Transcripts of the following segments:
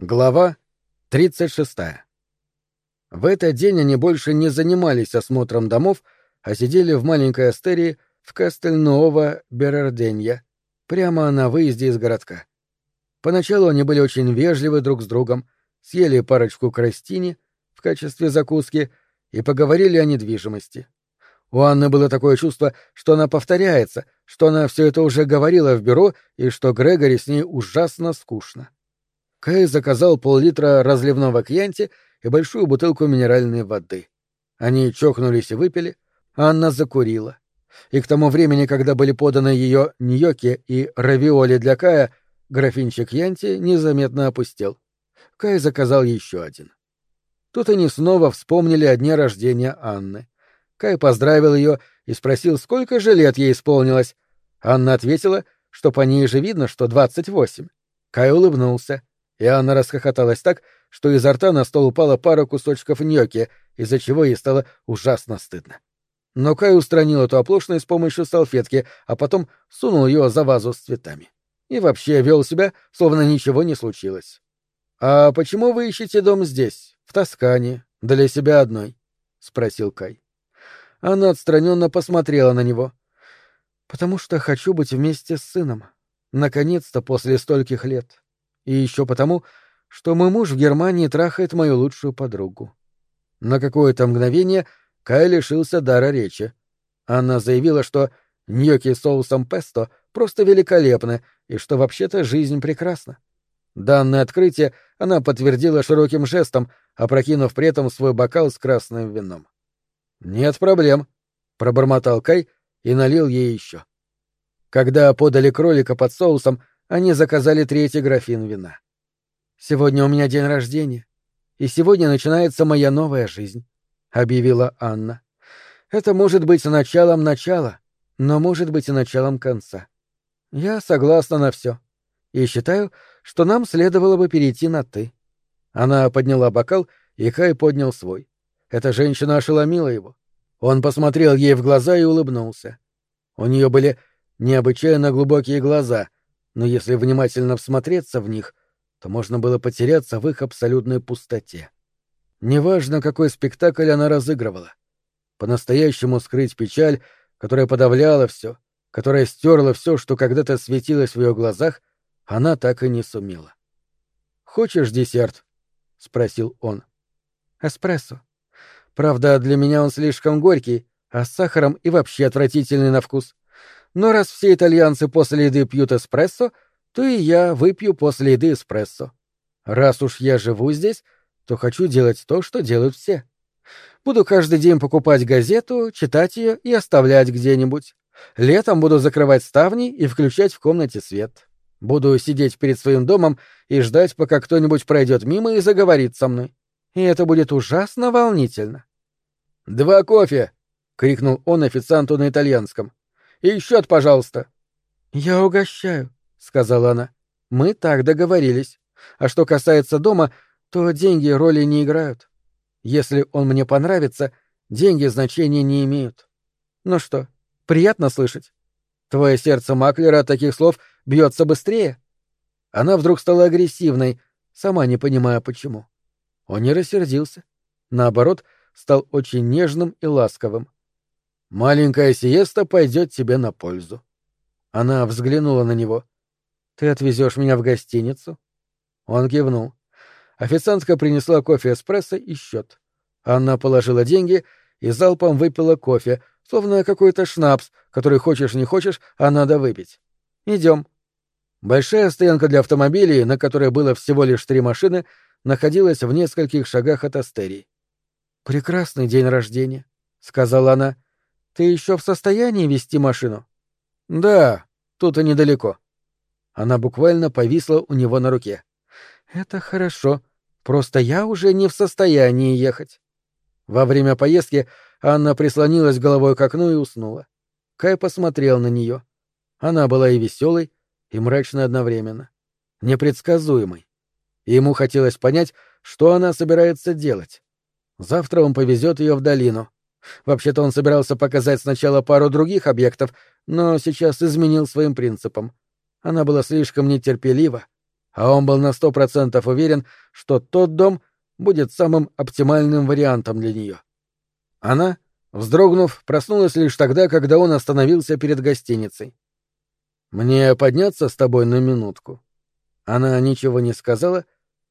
Глава 36. В этот день они больше не занимались осмотром домов, а сидели в маленькой астерии в Кастельнуова Берарденья, прямо на выезде из городка. Поначалу они были очень вежливы друг с другом, съели парочку крастини в качестве закуски и поговорили о недвижимости. У Анны было такое чувство, что она повторяется, что она все это уже говорила в бюро и что Грегори с ней ужасно скучно. Кай заказал пол-литра разливного кьянти и большую бутылку минеральной воды. Они чокнулись и выпили, а Анна закурила. И к тому времени, когда были поданы ее ньоки и равиоли для Кая, графинчик Янти незаметно опустел. Кай заказал еще один. Тут они снова вспомнили о дне рождения Анны. Кай поздравил ее и спросил, сколько же лет ей исполнилось. Анна ответила, что по ней же видно, что двадцать восемь. Кай улыбнулся и Анна расхохоталась так, что изо рта на стол упала пара кусочков ньоки, из-за чего ей стало ужасно стыдно. Но Кай устранил эту оплошность с помощью салфетки, а потом сунул ее за вазу с цветами. И вообще вел себя, словно ничего не случилось. «А почему вы ищете дом здесь, в Тоскане, для себя одной?» — спросил Кай. Она отстраненно посмотрела на него. «Потому что хочу быть вместе с сыном. Наконец-то после стольких лет. И еще потому, что мой муж в Германии трахает мою лучшую подругу. На какое-то мгновение Кай лишился дара речи. Она заявила, что ньоки с соусом песто просто великолепны и что вообще-то жизнь прекрасна. Данное открытие она подтвердила широким жестом, опрокинув при этом свой бокал с красным вином. «Нет проблем», — пробормотал Кай и налил ей еще. Когда подали кролика под соусом, они заказали третий графин вина. «Сегодня у меня день рождения, и сегодня начинается моя новая жизнь», — объявила Анна. «Это может быть началом начала, но может быть и началом конца. Я согласна на все и считаю, что нам следовало бы перейти на «ты». Она подняла бокал, и Кай поднял свой. Эта женщина ошеломила его. Он посмотрел ей в глаза и улыбнулся. У нее были необычайно глубокие глаза — но если внимательно всмотреться в них, то можно было потеряться в их абсолютной пустоте. Неважно, какой спектакль она разыгрывала. По-настоящему скрыть печаль, которая подавляла все, которая стерла все, что когда-то светилось в ее глазах, она так и не сумела. «Хочешь десерт?» — спросил он. «Эспрессо. Правда, для меня он слишком горький, а с сахаром и вообще отвратительный на вкус но раз все итальянцы после еды пьют эспрессо, то и я выпью после еды эспрессо. Раз уж я живу здесь, то хочу делать то, что делают все. Буду каждый день покупать газету, читать ее и оставлять где-нибудь. Летом буду закрывать ставни и включать в комнате свет. Буду сидеть перед своим домом и ждать, пока кто-нибудь пройдет мимо и заговорит со мной. И это будет ужасно волнительно. «Два кофе!» — крикнул он официанту на итальянском. И счет, пожалуйста. Я угощаю, сказала она. Мы так договорились. А что касается дома, то деньги роли не играют. Если он мне понравится, деньги значения не имеют. Ну что, приятно слышать? Твое сердце Маклера от таких слов бьется быстрее? Она вдруг стала агрессивной, сама не понимая почему. Он не рассердился. Наоборот, стал очень нежным и ласковым. Маленькая сиеста пойдет тебе на пользу. Она взглянула на него. Ты отвезешь меня в гостиницу? Он кивнул. Официантка принесла кофе эспрессо и счет. Анна положила деньги и залпом выпила кофе, словно какой-то шнапс, который хочешь не хочешь, а надо выпить. Идем. Большая стоянка для автомобилей, на которой было всего лишь три машины, находилась в нескольких шагах от Астерии. «Прекрасный день рождения», — сказала она. Ты еще в состоянии вести машину? Да, тут и недалеко. Она буквально повисла у него на руке. Это хорошо. Просто я уже не в состоянии ехать. Во время поездки Анна прислонилась головой к окну и уснула. Кай посмотрел на нее. Она была и веселой, и мрачной одновременно. Непредсказуемой. Ему хотелось понять, что она собирается делать. Завтра он повезет ее в долину. Вообще-то он собирался показать сначала пару других объектов, но сейчас изменил своим принципам. Она была слишком нетерпелива, а он был на сто процентов уверен, что тот дом будет самым оптимальным вариантом для нее. Она, вздрогнув, проснулась лишь тогда, когда он остановился перед гостиницей. «Мне подняться с тобой на минутку?» Она ничего не сказала,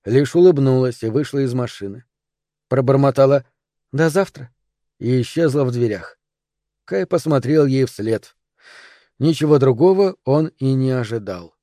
лишь улыбнулась и вышла из машины. Пробормотала «До завтра» и исчезла в дверях. Кай посмотрел ей вслед. Ничего другого он и не ожидал.